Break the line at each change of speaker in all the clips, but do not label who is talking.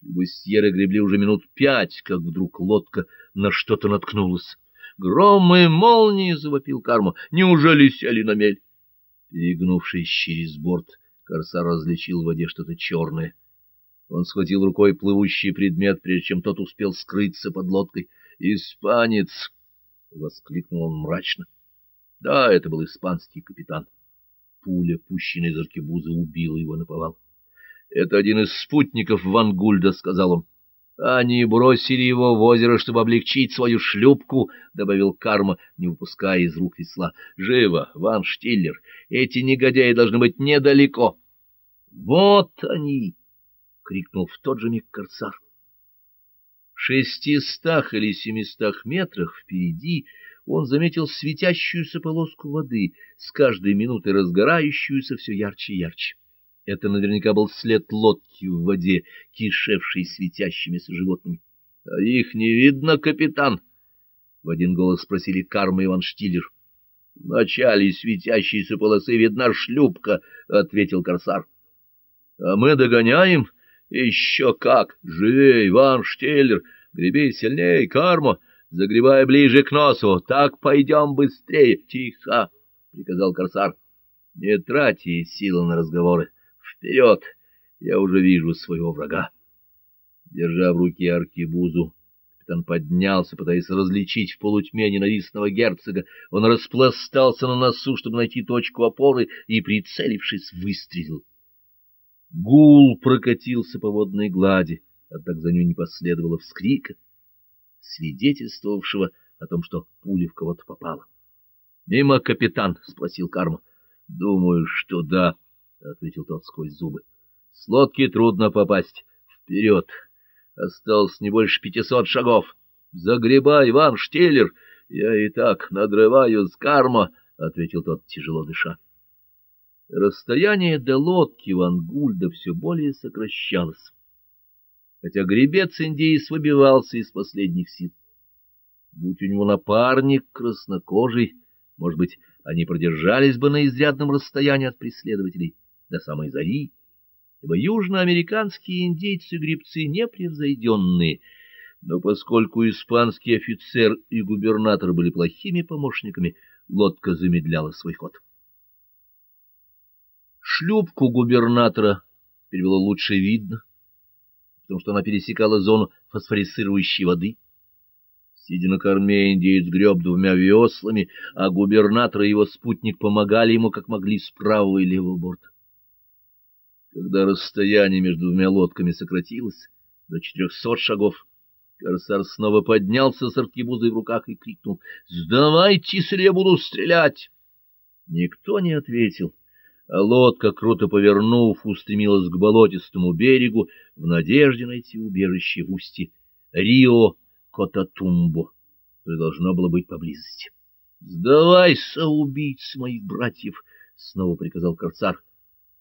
Бустьеры гребли уже минут пять, как вдруг лодка на что-то наткнулась. «Гром и молнии!» — завопил Карма. «Неужели сели на мель?» Перегнувшись через борт, корсар различил в воде что-то черное. Он схватил рукой плывущий предмет, прежде чем тот успел скрыться под лодкой. «Испанец!» — воскликнул он мрачно. Да, это был испанский капитан. Пуля, пущенная из аркебузы, убила его наповал. — Это один из спутников Ван Гульда, — сказал он. — Они бросили его в озеро, чтобы облегчить свою шлюпку, — добавил Карма, не выпуская из рук весла. — Живо, Ван Штиллер, эти негодяи должны быть недалеко. — Вот они! — крикнул в тот же миг корсар. В шестистах или семистах метрах впереди он заметил светящуюся полоску воды, с каждой минутой разгорающуюся все ярче и ярче. Это наверняка был след лодки в воде, кишевшей светящимися животными. — А их не видно, капитан? — в один голос спросили Карма и Ван Штиллер. — В начале светящейся полосы видна шлюпка, — ответил корсар. — А мы догоняем? — Еще как! Живей, Ван Штиллер! Греби сильней, Карма! Загребай ближе к носу! Так пойдем быстрее! Тихо! — приказал корсар. — Не трати силы на разговоры. — Вперед! Я уже вижу своего врага. Держа в руке аркебузу, капитан поднялся, пытаясь различить в полутьме ненавистного герцога. Он распластался на носу, чтобы найти точку опоры, и, прицелившись, выстрелил. Гул прокатился по водной глади, однако за ним не последовало вскрика, свидетельствовавшего о том, что пуля в кого-то попала. — Мимо, капитан? — спросил Карма. — Думаю, что да. — ответил тот сквозь зубы. — С лодки трудно попасть. Вперед! Осталось не больше пятисот шагов. Загребай, Иван Штеллер! Я и так надрываю с карма, — ответил тот, тяжело дыша. Расстояние до лодки Ван Гульда все более сокращалось, хотя гребец индеец выбивался из последних сил. Будь у него напарник краснокожий, может быть, они продержались бы на изрядном расстоянии от преследователей до самой зари, ибо южноамериканские индейцы-гребцы непревзойденные, но поскольку испанский офицер и губернатор были плохими помощниками, лодка замедляла свой ход. Шлюпку губернатора теперь было лучше видно, потому что она пересекала зону фосфорицирующей воды, Сидя на корме, индеец греб двумя веслами, а губернатор и его спутник помогали ему, как могли, с правого и левого борта. Когда расстояние между двумя лодками сократилось до четырехсот шагов, корсар снова поднялся с аркебузой в руках и крикнул «Сдавайте, если я буду стрелять!» Никто не ответил, а лодка, круто повернув, устремилась к болотистому берегу в надежде найти убежище в устье Рио Котатумбо, которое должно было быть поблизости. — Сдавайся, убийц моих братьев! — снова приказал корсар.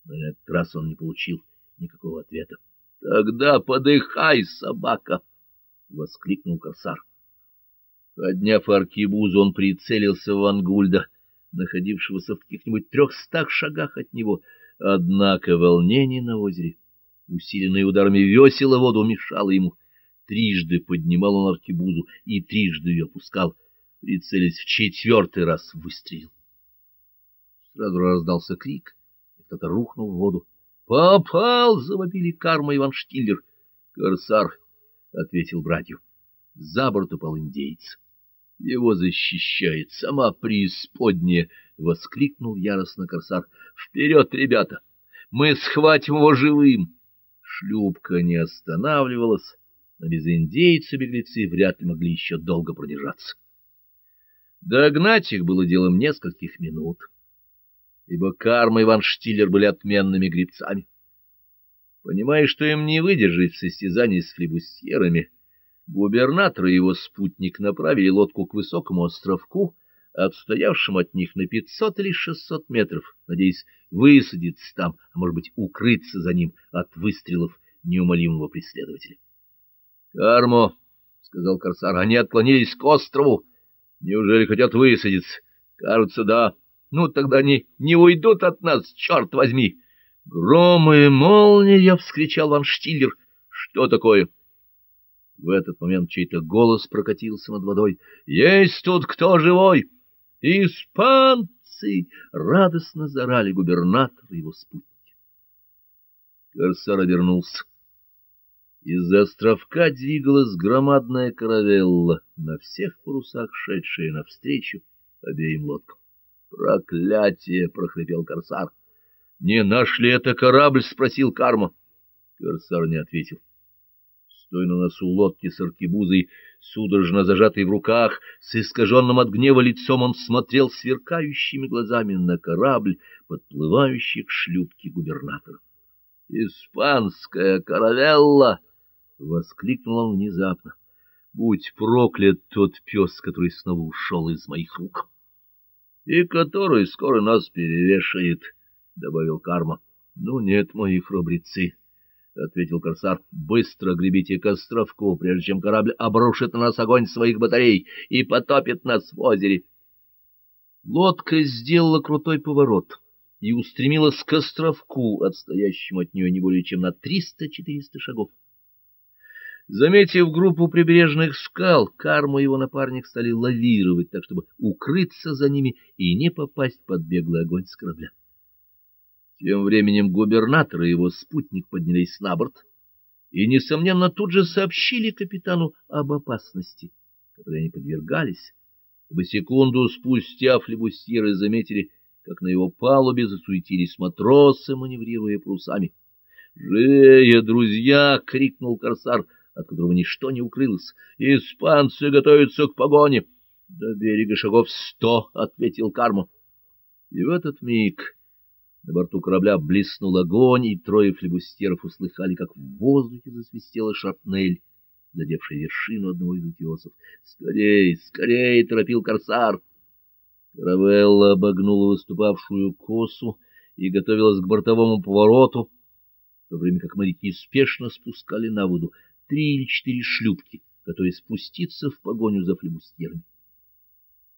Но на этот раз он не получил никакого ответа. — Тогда подыхай, собака! — воскликнул корсар. Подняв аркибузу, он прицелился в Ангульда, находившегося в каких-нибудь трехстах шагах от него. Однако волнение на озере, усиленное ударами весела воду, мешало ему. Трижды поднимал он аркебузу и трижды ее опускал. Прицелясь в четвертый раз, выстрелил. Сразу раздался крик, кто-то рухнул в воду. «Попал!» — завопили Карма Иван Штиллер. «Корсар!» — ответил братью. За борт упал индейец. «Его защищает сама преисподняя!» — воскликнул яростно корсар. «Вперед, ребята! Мы схватим его живым!» Шлюпка не останавливалась но без индейца беглецы вряд ли могли еще долго продержаться. Догнать их было делом нескольких минут, ибо Карма и Ван Штиллер были отменными гребцами. Понимая, что им не выдержать состязаний с флебустьерами, губернатор и его спутник направили лодку к высокому островку, отстоявшему от них на пятьсот или шестьсот метров, надеясь высадиться там, а может быть укрыться за ним от выстрелов неумолимого преследователя. Кармо, — сказал корсар, — они отклонились к острову. Неужели хотят высадиться? Кажется, да. Ну, тогда они не уйдут от нас, черт возьми. Гром и молния! — вскричал Ван Штиллер. Что такое? В этот момент чей-то голос прокатился над водой. Есть тут кто живой? Испанцы! Радостно зарали губернатор и его спутники. Корсар обернулся. Из-за островка двигалась громадная каравелла, на всех парусах шедшая навстречу обеим лодкам. «Проклятие!» — прохрипел Корсар. «Не наш ли это корабль?» — спросил Карма. Корсар не ответил. Стоя на носу лодки с аркебузой, судорожно зажатой в руках, с искаженным от гнева лицом он смотрел сверкающими глазами на корабль, подплывающий к шлюпке губернатора. «Испанская каравелла!» — воскликнул он внезапно. «Будь проклят тот пес, который снова ушел из моих рук!» «И который скоро нас перевешает!» — добавил Карма. «Ну нет, мои храбрецы!» — ответил корсар. — Быстро гребите к островку, прежде чем корабль обрушит на нас огонь своих батарей и потопит нас в озере. Лодка сделала крутой поворот и устремилась к островку, отстоящему от нее не более чем на триста-четыреста шагов. Заметив группу прибрежных скал, Карма и его напарник стали лавировать, так чтобы укрыться за ними и не попасть под беглый огонь с корабля. Тем временем губернатор и его спутник поднялись на борт и, несомненно, тут же сообщили капитану об опасности, которой они подвергались, ибо секунду спустя флебустьеры заметили, как на его палубе засуетились матросы, маневрируя парусами. «Жея, друзья!» — крикнул корсар, от которого ничто не укрылось. «Испанцы готовятся к погоне!» «До берега шагов сто!» — ответил Карма. И в этот миг на борту корабля блеснул огонь, и трое флебустеров услыхали, как в воздухе засвистела шарпнель, задевшая вершину одного из утесов. «Скорей, скорей!» — торопил корсар. Каравелла обогнула выступавшую косу и готовилась к бортовому повороту, в то время как моряки спешно спускали на воду три или четыре шлюпки, готовясь спуститься в погоню за флебустьерами.